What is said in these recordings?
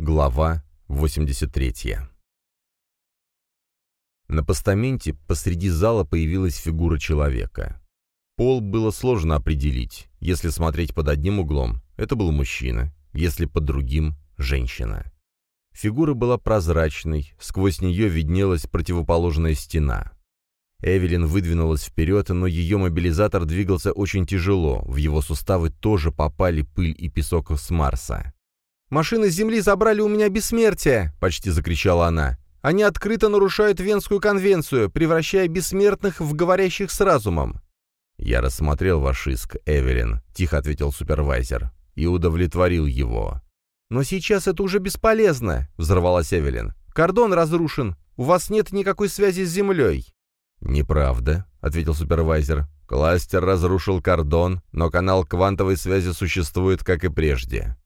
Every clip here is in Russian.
Глава 83 На постаменте посреди зала появилась фигура человека. Пол было сложно определить. Если смотреть под одним углом, это был мужчина, если под другим — женщина. Фигура была прозрачной, сквозь нее виднелась противоположная стена. Эвелин выдвинулась вперед, но ее мобилизатор двигался очень тяжело, в его суставы тоже попали пыль и песок с Марса. «Машины с Земли забрали у меня бессмертие!» — почти закричала она. «Они открыто нарушают Венскую конвенцию, превращая бессмертных в говорящих с разумом». «Я рассмотрел ваш иск, Эвелин», — тихо ответил супервайзер, — «и удовлетворил его». «Но сейчас это уже бесполезно», — взорвалась Эвелин. «Кордон разрушен. У вас нет никакой связи с Землей». «Неправда», — ответил супервайзер. «Кластер разрушил кордон, но канал квантовой связи существует, как и прежде.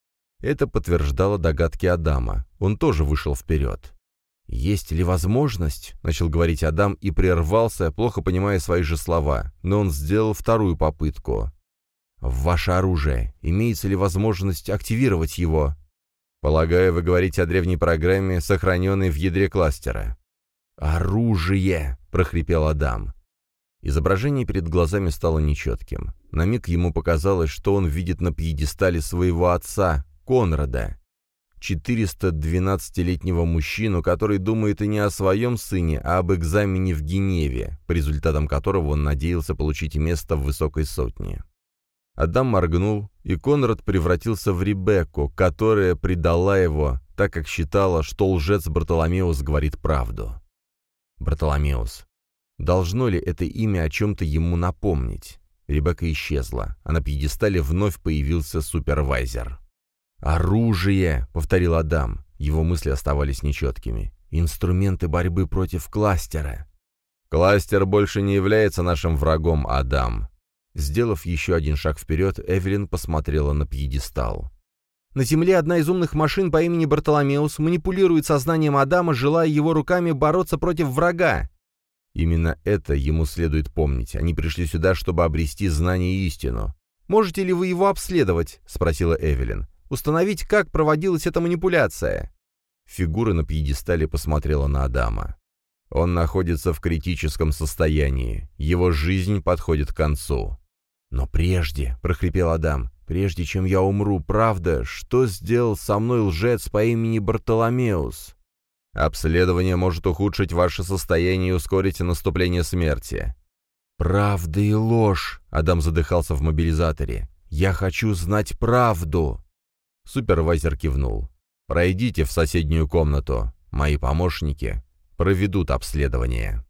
Это подтверждало догадки Адама. Он тоже вышел вперед. «Есть ли возможность?» — начал говорить Адам и прервался, плохо понимая свои же слова, но он сделал вторую попытку. «В ваше оружие. Имеется ли возможность активировать его?» «Полагаю, вы говорите о древней программе, сохраненной в ядре кластера». «Оружие!» — прохрипел Адам. Изображение перед глазами стало нечетким. На миг ему показалось, что он видит на пьедестале своего отца, Конрада. 412-летнего мужчину, который думает и не о своем сыне, а об экзамене в Геневе, по результатам которого он надеялся получить место в высокой сотне. Адам моргнул, и Конрад превратился в Ребекку, которая предала его, так как считала, что лжец Бартоломеус говорит правду. Бартоломеус. Должно ли это имя о чем-то ему напомнить? Ребекка исчезла, а на пьедестале вновь появился супервайзер. «Оружие!» — повторил Адам. Его мысли оставались нечеткими. «Инструменты борьбы против кластера». «Кластер больше не является нашим врагом, Адам». Сделав еще один шаг вперед, Эвелин посмотрела на пьедестал. «На Земле одна из умных машин по имени Бартоломеус манипулирует сознанием Адама, желая его руками бороться против врага». Именно это ему следует помнить. Они пришли сюда, чтобы обрести знание и истину. «Можете ли вы его обследовать?» — спросила Эвелин установить, как проводилась эта манипуляция. Фигура на пьедестале посмотрела на Адама. Он находится в критическом состоянии. Его жизнь подходит к концу. «Но прежде», — прохрипел Адам, — «прежде чем я умру, правда, что сделал со мной лжец по имени Бартоломеус?» «Обследование может ухудшить ваше состояние и ускорить наступление смерти». «Правда и ложь», — Адам задыхался в мобилизаторе. «Я хочу знать правду». Супервайзер кивнул. «Пройдите в соседнюю комнату. Мои помощники проведут обследование».